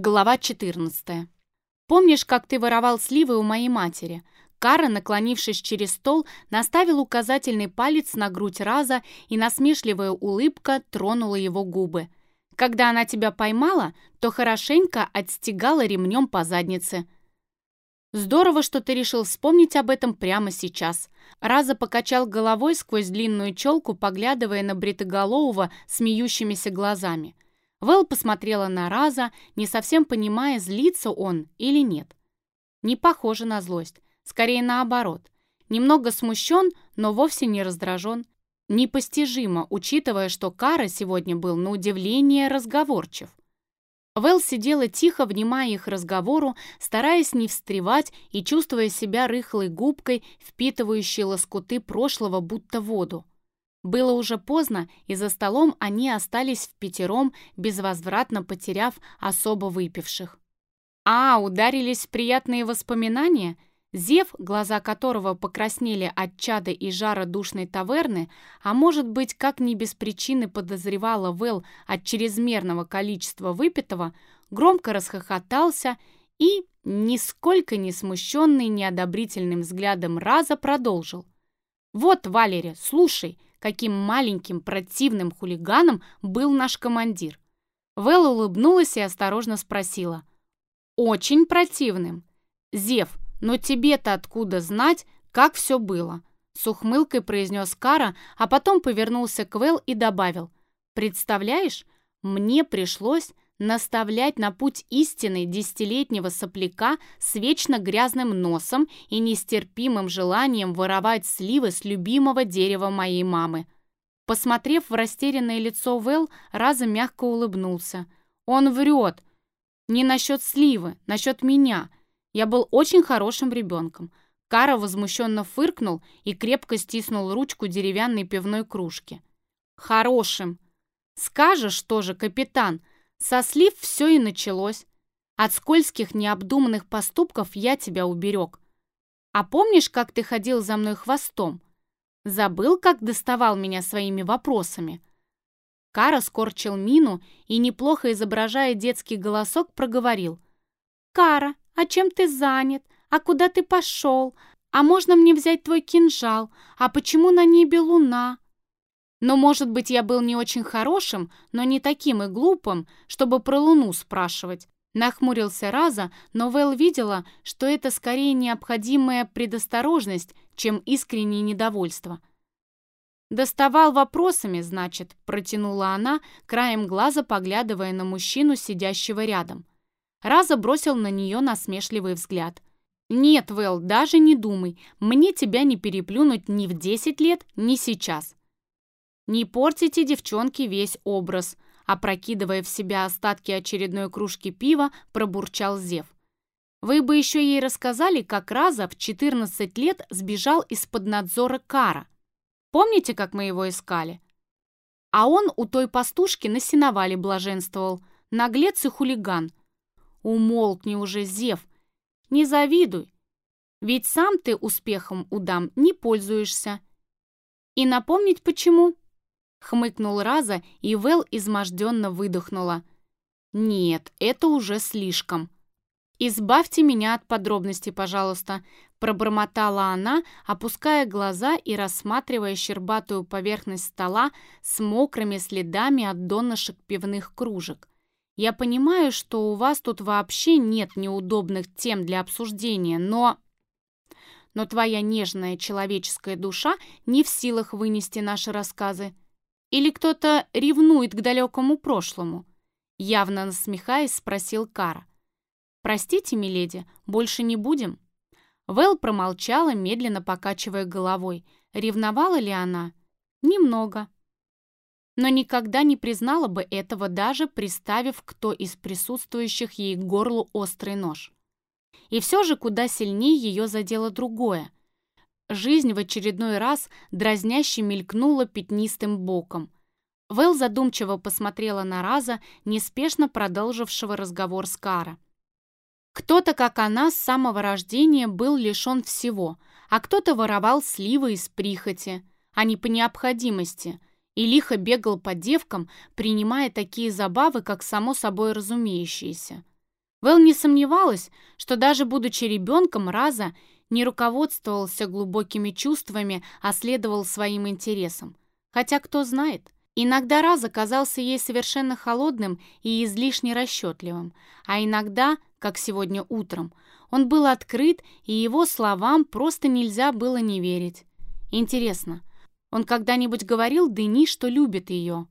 Глава 14. «Помнишь, как ты воровал сливы у моей матери?» Кара, наклонившись через стол, наставил указательный палец на грудь Раза, и насмешливая улыбка тронула его губы. «Когда она тебя поймала, то хорошенько отстегала ремнем по заднице». «Здорово, что ты решил вспомнить об этом прямо сейчас». Раза покачал головой сквозь длинную челку, поглядывая на Бритоголового смеющимися глазами. Вэл посмотрела на Раза, не совсем понимая, злится он или нет. Не похоже на злость, скорее наоборот. Немного смущен, но вовсе не раздражен. Непостижимо, учитывая, что Кара сегодня был на удивление разговорчив. Вэл сидела тихо, внимая их разговору, стараясь не встревать и чувствуя себя рыхлой губкой, впитывающей лоскуты прошлого, будто воду. Было уже поздно, и за столом они остались в пятером, безвозвратно потеряв особо выпивших. А, ударились приятные воспоминания? Зев, глаза которого покраснели от чада и жара душной таверны, а может быть, как ни без причины подозревала Вэл от чрезмерного количества выпитого, громко расхохотался и, нисколько не смущенный неодобрительным взглядом Раза, продолжил. «Вот, Валерия, слушай, каким маленьким противным хулиганом был наш командир. Вэлла улыбнулась и осторожно спросила. «Очень противным. Зев, но тебе-то откуда знать, как все было?» С ухмылкой произнес Кара, а потом повернулся к Вэл и добавил. «Представляешь, мне пришлось наставлять на путь истины десятилетнего сопляка с вечно грязным носом и нестерпимым желанием воровать сливы с любимого дерева моей мамы. Посмотрев в растерянное лицо Вэл, Раза мягко улыбнулся. «Он врет. Не насчет сливы, насчет меня. Я был очень хорошим ребенком». Кара возмущенно фыркнул и крепко стиснул ручку деревянной пивной кружки. «Хорошим!» «Скажешь тоже, капитан!» Со слив все и началось. От скользких необдуманных поступков я тебя уберег. А помнишь, как ты ходил за мной хвостом? Забыл, как доставал меня своими вопросами?» Кара скорчил мину и, неплохо изображая детский голосок, проговорил. «Кара, а чем ты занят? А куда ты пошел? А можно мне взять твой кинжал? А почему на небе луна?» Но, может быть, я был не очень хорошим, но не таким и глупым, чтобы про Луну спрашивать. Нахмурился Раза, но Вэл видела, что это скорее необходимая предосторожность, чем искреннее недовольство. «Доставал вопросами, значит», — протянула она, краем глаза поглядывая на мужчину, сидящего рядом. Раза бросил на нее насмешливый взгляд. «Нет, Вэл, даже не думай, мне тебя не переплюнуть ни в десять лет, ни сейчас. Не портите девчонке весь образ, опрокидывая в себя остатки очередной кружки пива, пробурчал Зев. Вы бы еще ей рассказали, как Раза в 14 лет сбежал из-под надзора Кара. Помните, как мы его искали? А он у той пастушки на сеновале блаженствовал. Наглец и хулиган. Умолкни уже, Зев. Не завидуй. Ведь сам ты успехом у дам не пользуешься. И напомнить почему? Хмыкнул Раза, и Вэл изможденно выдохнула. «Нет, это уже слишком». «Избавьте меня от подробностей, пожалуйста», пробормотала она, опуская глаза и рассматривая щербатую поверхность стола с мокрыми следами от донышек пивных кружек. «Я понимаю, что у вас тут вообще нет неудобных тем для обсуждения, но...» «Но твоя нежная человеческая душа не в силах вынести наши рассказы», или кто-то ревнует к далекому прошлому?» Явно насмехаясь, спросил Кара. «Простите, миледи, больше не будем?» Вэл промолчала, медленно покачивая головой. Ревновала ли она? Немного. Но никогда не признала бы этого, даже приставив кто из присутствующих ей к горлу острый нож. И все же куда сильнее ее задело другое. Жизнь в очередной раз дразняще мелькнула пятнистым боком. Вэл задумчиво посмотрела на Раза, неспешно продолжившего разговор с Кара. Кто-то, как она, с самого рождения был лишен всего, а кто-то воровал сливы из прихоти, а не по необходимости, и лихо бегал по девкам, принимая такие забавы, как само собой разумеющиеся. Вэл не сомневалась, что даже будучи ребенком, Раза не руководствовался глубокими чувствами, а следовал своим интересам. Хотя кто знает, иногда Раза казался ей совершенно холодным и излишне расчетливым, а иногда, как сегодня утром, он был открыт, и его словам просто нельзя было не верить. Интересно, он когда-нибудь говорил Дени, что любит ее?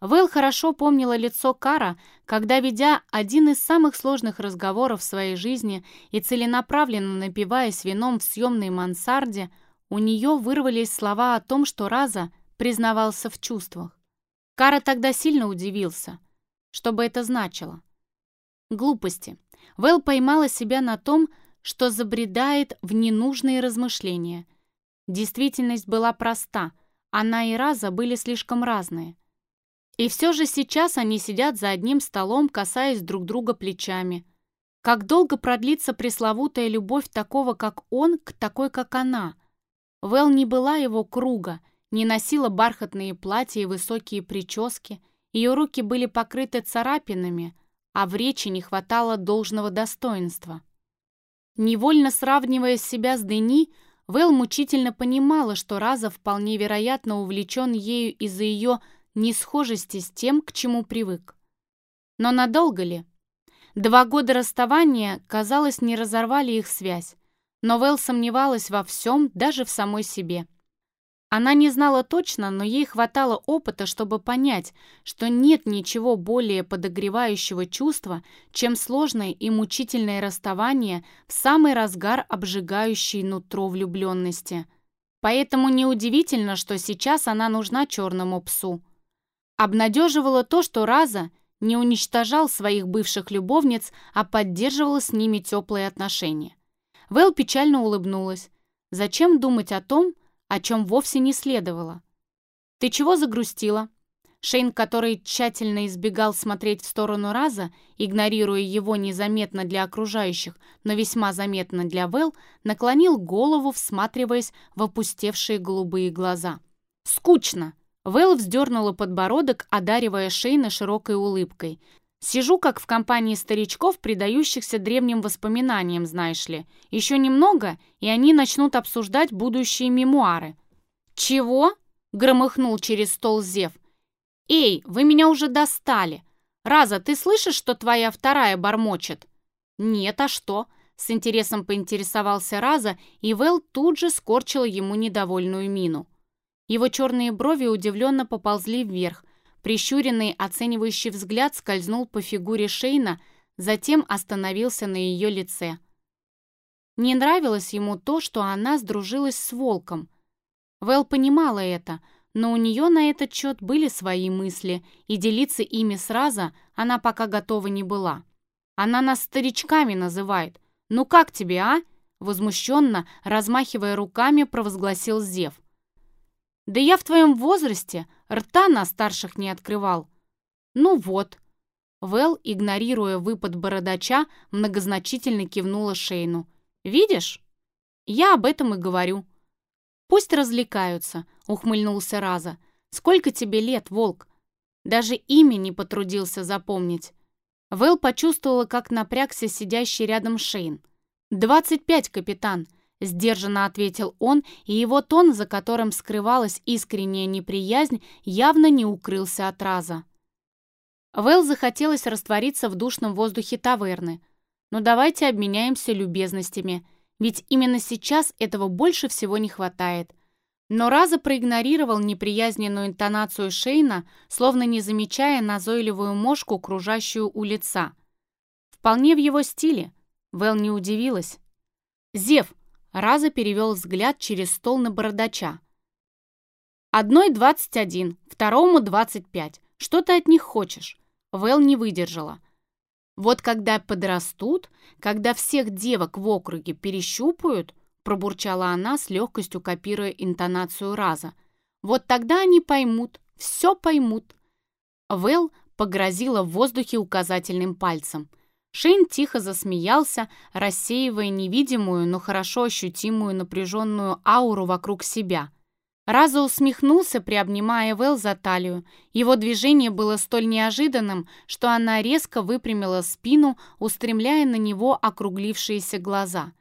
Вэл хорошо помнила лицо Кара, когда, ведя один из самых сложных разговоров в своей жизни и целенаправленно напиваясь вином в съемной мансарде, у нее вырвались слова о том, что Раза признавался в чувствах. Кара тогда сильно удивился. Что бы это значило? Глупости. Вэл поймала себя на том, что забредает в ненужные размышления. Действительность была проста. Она и Раза были слишком разные. И все же сейчас они сидят за одним столом, касаясь друг друга плечами. Как долго продлится пресловутая любовь такого, как он, к такой, как она? Вэл не была его круга, не носила бархатные платья и высокие прически, ее руки были покрыты царапинами, а в речи не хватало должного достоинства. Невольно сравнивая себя с Дени, Вэл мучительно понимала, что Раза вполне вероятно увлечен ею из-за ее несхожести с тем, к чему привык. Но надолго ли? Два года расставания, казалось, не разорвали их связь, но Вэл сомневалась во всем, даже в самой себе. Она не знала точно, но ей хватало опыта, чтобы понять, что нет ничего более подогревающего чувства, чем сложное и мучительное расставание в самый разгар обжигающей нутро влюбленности. Поэтому неудивительно, что сейчас она нужна черному псу. Обнадеживало то, что Раза не уничтожал своих бывших любовниц, а поддерживал с ними теплые отношения. Вэл печально улыбнулась. Зачем думать о том, о чем вовсе не следовало? «Ты чего загрустила?» Шейн, который тщательно избегал смотреть в сторону Раза, игнорируя его незаметно для окружающих, но весьма заметно для Вэл, наклонил голову, всматриваясь в опустевшие голубые глаза. «Скучно!» Вэл вздернула подбородок, одаривая Шейна широкой улыбкой. «Сижу, как в компании старичков, предающихся древним воспоминаниям, знаешь ли. Еще немного, и они начнут обсуждать будущие мемуары». «Чего?» — громыхнул через стол Зев. «Эй, вы меня уже достали! Раза, ты слышишь, что твоя вторая бормочет?» «Нет, а что?» — с интересом поинтересовался Раза, и Вэл тут же скорчила ему недовольную мину. Его черные брови удивленно поползли вверх. Прищуренный оценивающий взгляд скользнул по фигуре Шейна, затем остановился на ее лице. Не нравилось ему то, что она сдружилась с волком. Вэл понимала это, но у нее на этот счет были свои мысли, и делиться ими сразу она пока готова не была. Она нас старичками называет. «Ну как тебе, а?» Возмущенно, размахивая руками, провозгласил Зев. Да я в твоем возрасте рта на старших не открывал. Ну вот. Вэл, игнорируя выпад бородача, многозначительно кивнула Шейну. Видишь? Я об этом и говорю. Пусть развлекаются, ухмыльнулся Раза. Сколько тебе лет, волк? Даже имя не потрудился запомнить. Вэл почувствовала, как напрягся сидящий рядом Шейн. «Двадцать пять, капитан. Сдержанно ответил он, и его тон, за которым скрывалась искренняя неприязнь, явно не укрылся от раза. Вэл захотелось раствориться в душном воздухе таверны. Но «Ну, давайте обменяемся любезностями, ведь именно сейчас этого больше всего не хватает. Но Раза проигнорировал неприязненную интонацию Шейна, словно не замечая назойливую мошку, кружащую у лица. Вполне в его стиле. Вэл не удивилась. «Зев, Раза перевел взгляд через стол на бородача. «Одной двадцать один, второму двадцать пять. Что ты от них хочешь?» Вэл не выдержала. «Вот когда подрастут, когда всех девок в округе перещупают», пробурчала она с легкостью копируя интонацию Раза. «Вот тогда они поймут, все поймут». Вэл погрозила в воздухе указательным пальцем – Шейн тихо засмеялся, рассеивая невидимую, но хорошо ощутимую напряженную ауру вокруг себя. Раза усмехнулся, приобнимая Вэл за талию. Его движение было столь неожиданным, что она резко выпрямила спину, устремляя на него округлившиеся глаза.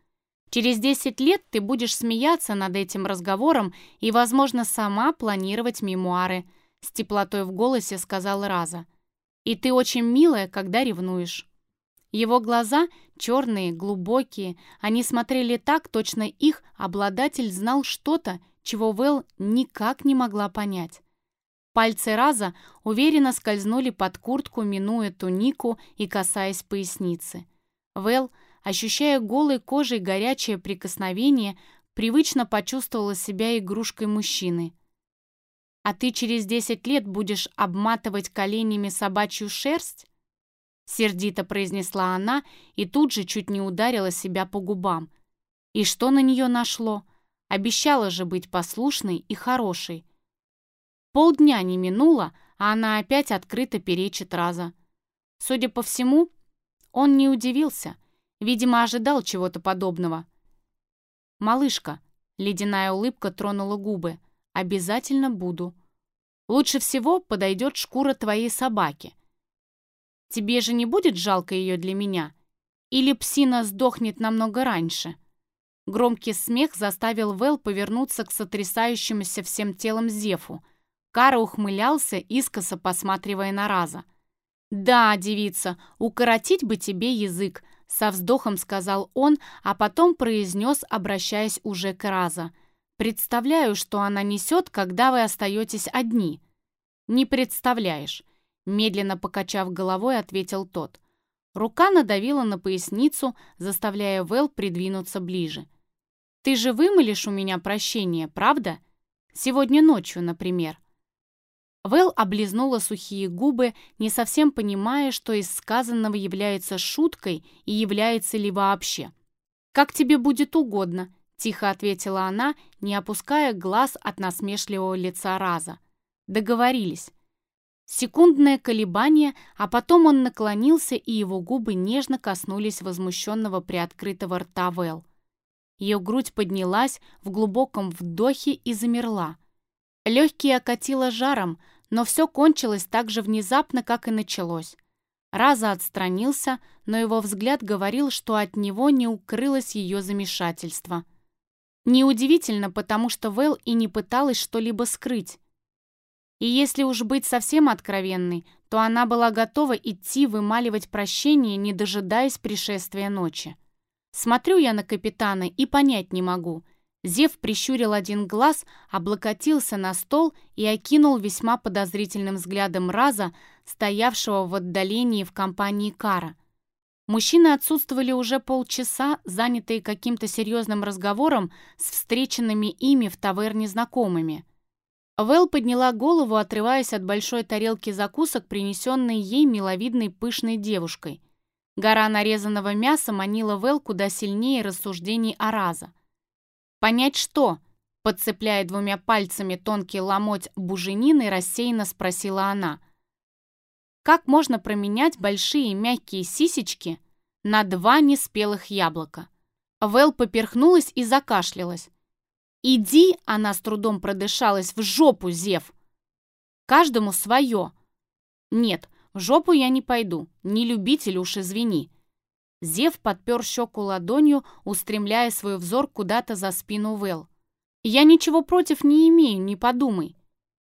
«Через десять лет ты будешь смеяться над этим разговором и, возможно, сама планировать мемуары», с теплотой в голосе сказал Раза. «И ты очень милая, когда ревнуешь». Его глаза, черные, глубокие, они смотрели так, точно их обладатель знал что-то, чего Вэл никак не могла понять. Пальцы Раза уверенно скользнули под куртку, минуя тунику и касаясь поясницы. Вэл, ощущая голой кожей горячее прикосновение, привычно почувствовала себя игрушкой мужчины. «А ты через десять лет будешь обматывать коленями собачью шерсть?» Сердито произнесла она и тут же чуть не ударила себя по губам. И что на нее нашло? Обещала же быть послушной и хорошей. Полдня не минуло, а она опять открыто перечит Раза. Судя по всему, он не удивился. Видимо, ожидал чего-то подобного. «Малышка», — ледяная улыбка тронула губы, — «обязательно буду. Лучше всего подойдет шкура твоей собаки. Тебе же не будет жалко ее для меня? Или псина сдохнет намного раньше?» Громкий смех заставил Вэл повернуться к сотрясающемуся всем телом Зефу. Кара ухмылялся, искоса посматривая на Раза. «Да, девица, укоротить бы тебе язык», — со вздохом сказал он, а потом произнес, обращаясь уже к Раза. «Представляю, что она несет, когда вы остаетесь одни». «Не представляешь», — медленно покачав головой, ответил тот. Рука надавила на поясницу, заставляя Вэл придвинуться ближе. Ты же вымолишь у меня прощение, правда? Сегодня ночью, например». Вэл облизнула сухие губы, не совсем понимая, что из сказанного является шуткой и является ли вообще. «Как тебе будет угодно», — тихо ответила она, не опуская глаз от насмешливого лица Раза. Договорились. Секундное колебание, а потом он наклонился, и его губы нежно коснулись возмущенного приоткрытого рта Вэл. Ее грудь поднялась в глубоком вдохе и замерла. Легкие окатило жаром, но все кончилось так же внезапно, как и началось. Раза отстранился, но его взгляд говорил, что от него не укрылось ее замешательство. Неудивительно, потому что Вэл и не пыталась что-либо скрыть. И если уж быть совсем откровенной, то она была готова идти вымаливать прощение, не дожидаясь пришествия ночи. Смотрю я на капитана и понять не могу. Зев прищурил один глаз, облокотился на стол и окинул весьма подозрительным взглядом Раза, стоявшего в отдалении в компании Кара. Мужчины отсутствовали уже полчаса, занятые каким-то серьезным разговором с встреченными ими в таверне знакомыми. Вэл подняла голову, отрываясь от большой тарелки закусок, принесенной ей миловидной пышной девушкой – Гора нарезанного мяса манила Вэл куда сильнее рассуждений о Раза. «Понять что?» — подцепляя двумя пальцами тонкий ломоть буженины, рассеянно спросила она. «Как можно променять большие мягкие сисечки на два неспелых яблока?» Вэл поперхнулась и закашлялась. «Иди!» — она с трудом продышалась. «В жопу, Зев!» «Каждому свое!» «Нет, в жопу я не пойду, не любитель уж извини. Зев подпер щеку ладонью, устремляя свой взор куда-то за спину Вэл. «Я ничего против не имею, не подумай.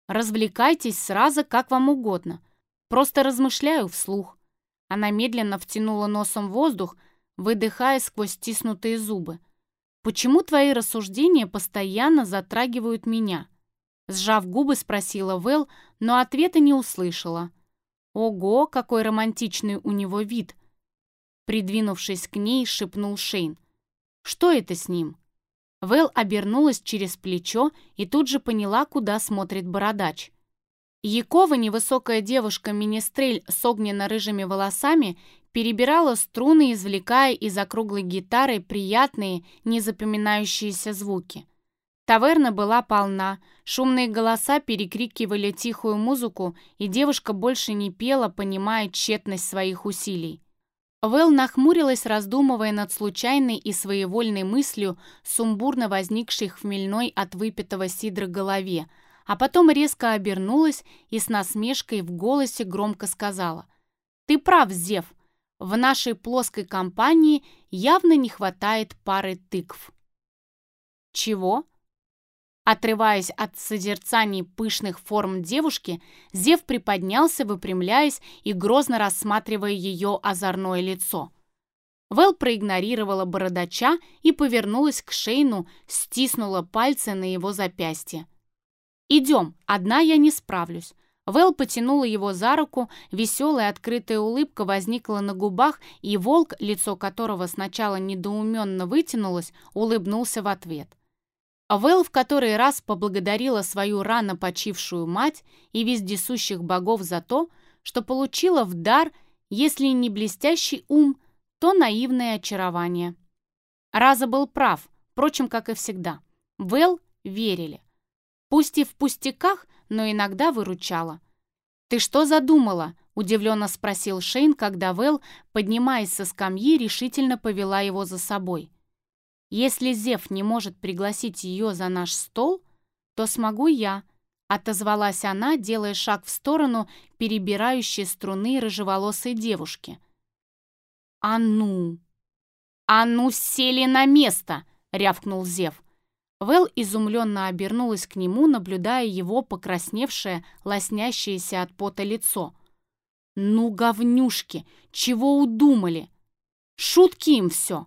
Развлекайтесь сразу, как вам угодно. Просто размышляю вслух». Она медленно втянула носом воздух, выдыхая сквозь стиснутые зубы. «Почему твои рассуждения постоянно затрагивают меня?» Сжав губы, спросила Вэл, но ответа не услышала. «Ого, какой романтичный у него вид!» Придвинувшись к ней, шепнул Шейн. «Что это с ним?» Вэл обернулась через плечо и тут же поняла, куда смотрит бородач. Якова, невысокая девушка-министрель с огненно-рыжими волосами, перебирала струны, извлекая из округлой гитары приятные, незапоминающиеся звуки. Таверна была полна, шумные голоса перекрикивали тихую музыку, и девушка больше не пела, понимая тщетность своих усилий. Вэл нахмурилась, раздумывая над случайной и своевольной мыслью, сумбурно возникшей хмельной от выпитого сидра голове, а потом резко обернулась и с насмешкой в голосе громко сказала. «Ты прав, Зев, в нашей плоской компании явно не хватает пары тыкв». «Чего?» Отрываясь от созерцаний пышных форм девушки, Зев приподнялся, выпрямляясь и грозно рассматривая ее озорное лицо. Вэл проигнорировала бородача и повернулась к Шейну, стиснула пальцы на его запястье. «Идем, одна я не справлюсь». Вэл потянула его за руку, веселая открытая улыбка возникла на губах, и волк, лицо которого сначала недоуменно вытянулось, улыбнулся в ответ. Вэл в который раз поблагодарила свою рано почившую мать и вездесущих богов за то, что получила в дар, если не блестящий ум, то наивное очарование. Раза был прав, впрочем, как и всегда. Вэл верили. Пусть и в пустяках, но иногда выручала. «Ты что задумала?» – удивленно спросил Шейн, когда Вэл, поднимаясь со скамьи, решительно повела его за собой. Если Зев не может пригласить ее за наш стол, то смогу я, отозвалась она, делая шаг в сторону перебирающей струны рыжеволосой девушки. «А ну! А ну, сели на место!» — рявкнул Зев. Вэл изумленно обернулась к нему, наблюдая его покрасневшее, лоснящееся от пота лицо. «Ну, говнюшки, чего удумали? Шутки им все!»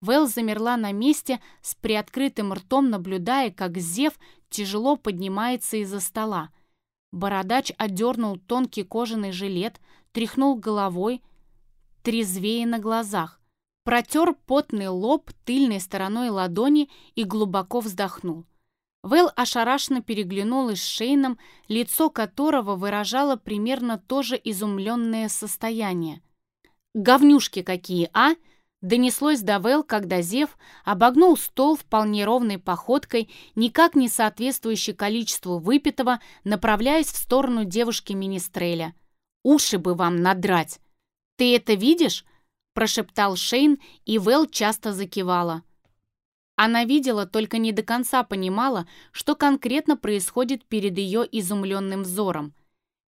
Вэл замерла на месте с приоткрытым ртом, наблюдая, как Зев тяжело поднимается из-за стола. Бородач отдернул тонкий кожаный жилет, тряхнул головой, трезвее на глазах, протер потный лоб тыльной стороной ладони и глубоко вздохнул. Вэл ошарашенно переглянулась с Шейном, лицо которого выражало примерно то же изумленное состояние. «Говнюшки какие, а!» Донеслось до Вэл, когда Зев обогнул стол вполне ровной походкой, никак не соответствующей количеству выпитого, направляясь в сторону девушки Министреля. «Уши бы вам надрать!» «Ты это видишь?» – прошептал Шейн, и Вэл часто закивала. Она видела, только не до конца понимала, что конкретно происходит перед ее изумленным взором.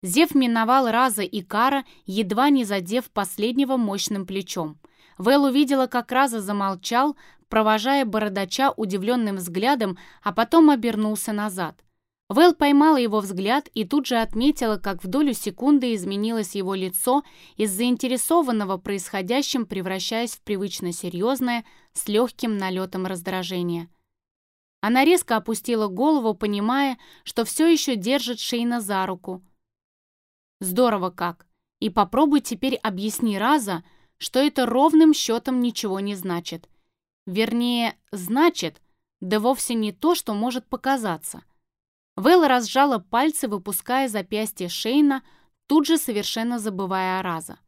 Зев миновал Раза и Кара, едва не задев последнего мощным плечом – Вэл увидела, как Раза замолчал, провожая бородача удивленным взглядом, а потом обернулся назад. Вэл поймала его взгляд и тут же отметила, как в долю секунды изменилось его лицо, из заинтересованного происходящим превращаясь в привычно серьезное, с легким налетом раздражения. Она резко опустила голову, понимая, что все еще держит Шейна за руку. «Здорово как! И попробуй теперь объясни Раза, что это ровным счетом ничего не значит. Вернее, значит, да вовсе не то, что может показаться. Вэлла разжала пальцы, выпуская запястье Шейна, тут же совершенно забывая о Раза.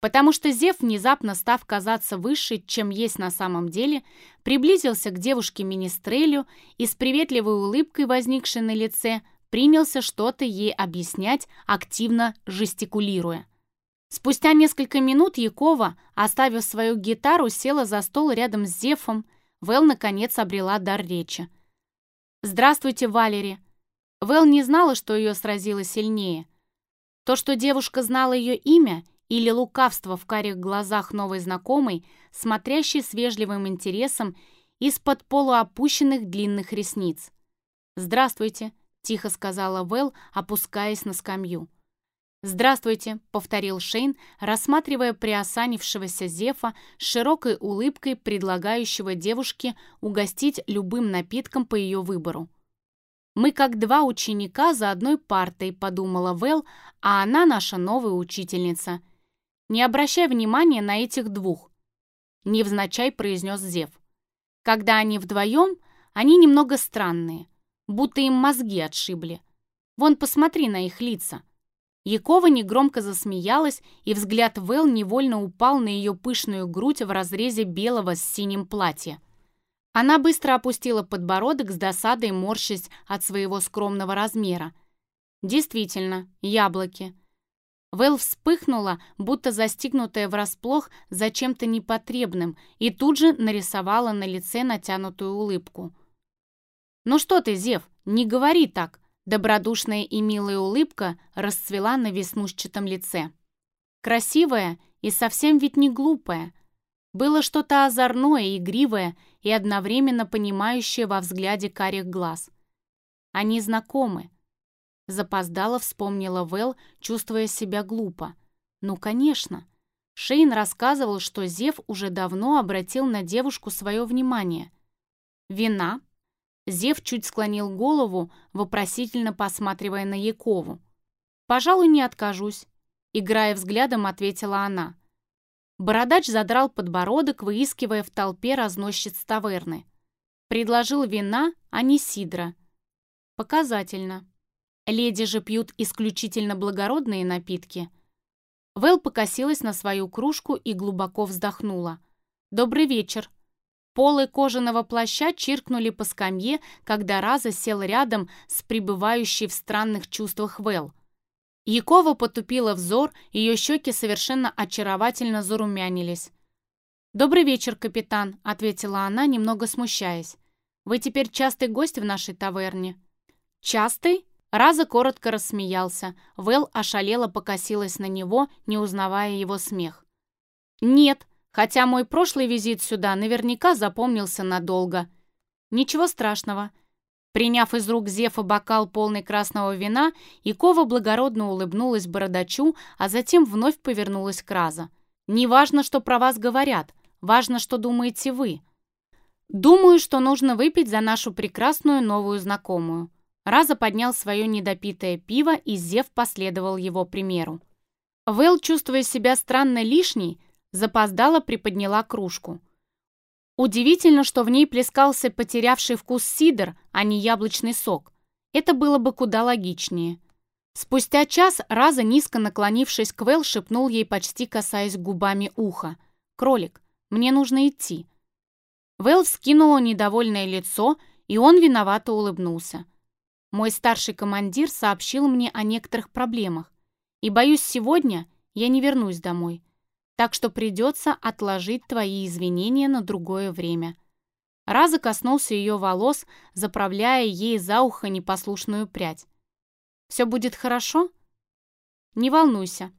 Потому что Зев, внезапно став казаться выше, чем есть на самом деле, приблизился к девушке Министрелю и с приветливой улыбкой, возникшей на лице, принялся что-то ей объяснять, активно жестикулируя. Спустя несколько минут Якова, оставив свою гитару, села за стол рядом с Зефом. Вэл, наконец, обрела дар речи. «Здравствуйте, Валери!» Вэл не знала, что ее сразило сильнее. То, что девушка знала ее имя, или лукавство в карих глазах новой знакомой, смотрящей с вежливым интересом из-под полуопущенных длинных ресниц. «Здравствуйте», — тихо сказала Вэл, опускаясь на скамью. «Здравствуйте», — повторил Шейн, рассматривая приосанившегося Зефа с широкой улыбкой, предлагающего девушке угостить любым напитком по ее выбору. «Мы как два ученика за одной партой», — подумала Вэл, «а она наша новая учительница». «Не обращай внимания на этих двух», — невзначай произнес Зев. «Когда они вдвоем, они немного странные, будто им мозги отшибли. Вон посмотри на их лица». Якова негромко засмеялась, и взгляд Вэл невольно упал на ее пышную грудь в разрезе белого с синим платья. Она быстро опустила подбородок с досадой, морщась от своего скромного размера. Действительно, яблоки. Вэл вспыхнула, будто застигнутая врасплох за чем-то непотребным, и тут же нарисовала на лице натянутую улыбку. «Ну что ты, Зев, не говори так!» Добродушная и милая улыбка расцвела на веснушчатом лице. Красивая и совсем ведь не глупая. Было что-то озорное, игривое и одновременно понимающее во взгляде карих глаз. Они знакомы. Запоздала вспомнила Вэл, чувствуя себя глупо. Ну, конечно. Шейн рассказывал, что Зев уже давно обратил на девушку свое внимание. Вина, Зев чуть склонил голову, вопросительно посматривая на Якову. «Пожалуй, не откажусь», — играя взглядом, ответила она. Бородач задрал подбородок, выискивая в толпе разносчиц таверны. Предложил вина, а не сидра. Показательно. Леди же пьют исключительно благородные напитки. Вэл покосилась на свою кружку и глубоко вздохнула. «Добрый вечер», Полы кожаного плаща чиркнули по скамье, когда Раза сел рядом с пребывающей в странных чувствах Вэл. Якова потупила взор, ее щеки совершенно очаровательно зарумянились. «Добрый вечер, капитан», — ответила она, немного смущаясь. «Вы теперь частый гость в нашей таверне?» «Частый?» Раза коротко рассмеялся. Вэл ошалела покосилась на него, не узнавая его смех. «Нет», Хотя мой прошлый визит сюда наверняка запомнился надолго. Ничего страшного. Приняв из рук Зефа бокал полный красного вина, Якова благородно улыбнулась бородачу, а затем вновь повернулась к Раза. «Не важно, что про вас говорят. Важно, что думаете вы. Думаю, что нужно выпить за нашу прекрасную новую знакомую». Раза поднял свое недопитое пиво, и Зев последовал его примеру. Вэл, чувствуя себя странно лишней, запоздала приподняла кружку. Удивительно, что в ней плескался потерявший вкус сидр, а не яблочный сок. Это было бы куда логичнее. Спустя час Раза, низко наклонившись к Вэл, шепнул ей, почти касаясь губами уха. «Кролик, мне нужно идти». Вэл вскинула недовольное лицо, и он виновато улыбнулся. «Мой старший командир сообщил мне о некоторых проблемах, и, боюсь, сегодня я не вернусь домой так что придется отложить твои извинения на другое время». Раза коснулся ее волос, заправляя ей за ухо непослушную прядь. «Все будет хорошо?» «Не волнуйся».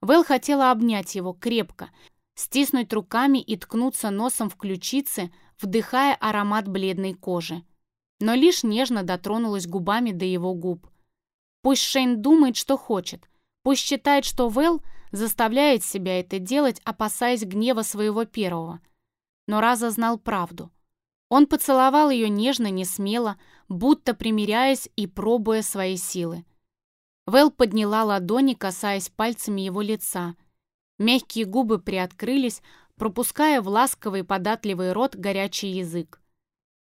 Вэл хотела обнять его крепко, стиснуть руками и ткнуться носом в ключицы, вдыхая аромат бледной кожи. Но лишь нежно дотронулась губами до его губ. Пусть Шейн думает, что хочет. Пусть считает, что Вэл заставляет себя это делать, опасаясь гнева своего первого. Но Раза знал правду. Он поцеловал ее нежно, не смело, будто примиряясь и пробуя свои силы. Вэл подняла ладони, касаясь пальцами его лица. Мягкие губы приоткрылись, пропуская в ласковый податливый рот горячий язык.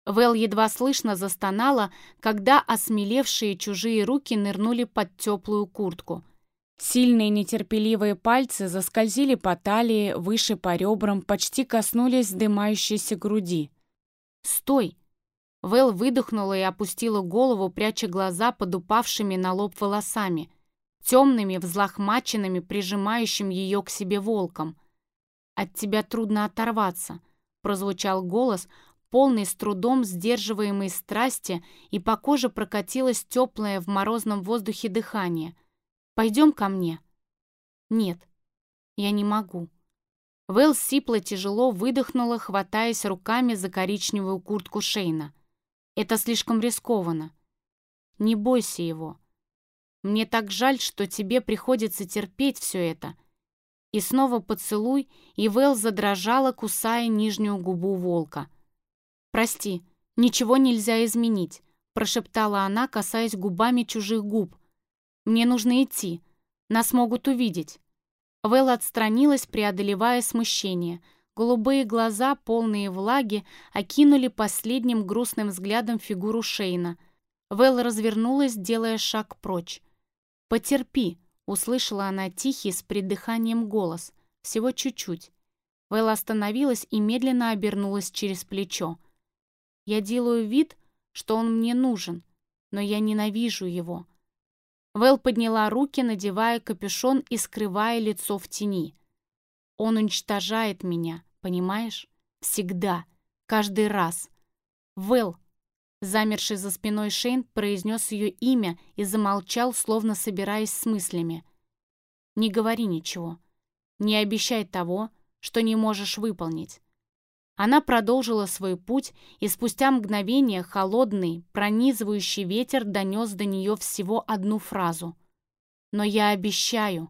Вэл едва слышно застонала, когда осмелевшие чужие руки нырнули под теплую куртку — Сильные нетерпеливые пальцы заскользили по талии, выше по ребрам, почти коснулись дымающейся груди. «Стой!» Вэл выдохнула и опустила голову, пряча глаза под упавшими на лоб волосами, темными, взлохмаченными, прижимающим ее к себе волком. «От тебя трудно оторваться», — прозвучал голос, полный с трудом сдерживаемой страсти, и по коже прокатилось теплое в морозном воздухе дыхание — Пойдем ко мне». «Нет, я не могу». Вэл сипло тяжело выдохнула, хватаясь руками за коричневую куртку Шейна. «Это слишком рискованно. Не бойся его. Мне так жаль, что тебе приходится терпеть все это». И снова поцелуй, и Вэл задрожала, кусая нижнюю губу волка. «Прости, ничего нельзя изменить», прошептала она, касаясь губами чужих губ, мне нужно идти. Нас могут увидеть». Вэл отстранилась, преодолевая смущение. Голубые глаза, полные влаги, окинули последним грустным взглядом фигуру Шейна. Вэл развернулась, делая шаг прочь. «Потерпи», — услышала она тихий с придыханием голос. «Всего чуть-чуть». Вэл остановилась и медленно обернулась через плечо. «Я делаю вид, что он мне нужен, но я ненавижу его. Вэл подняла руки, надевая капюшон и скрывая лицо в тени. Он уничтожает меня, понимаешь? Всегда. Каждый раз. Вэл. Замерший за спиной Шейн произнес ее имя и замолчал, словно собираясь с мыслями. «Не говори ничего. Не обещай того, что не можешь выполнить». Она продолжила свой путь, и спустя мгновение холодный, пронизывающий ветер донес до нее всего одну фразу. «Но я обещаю,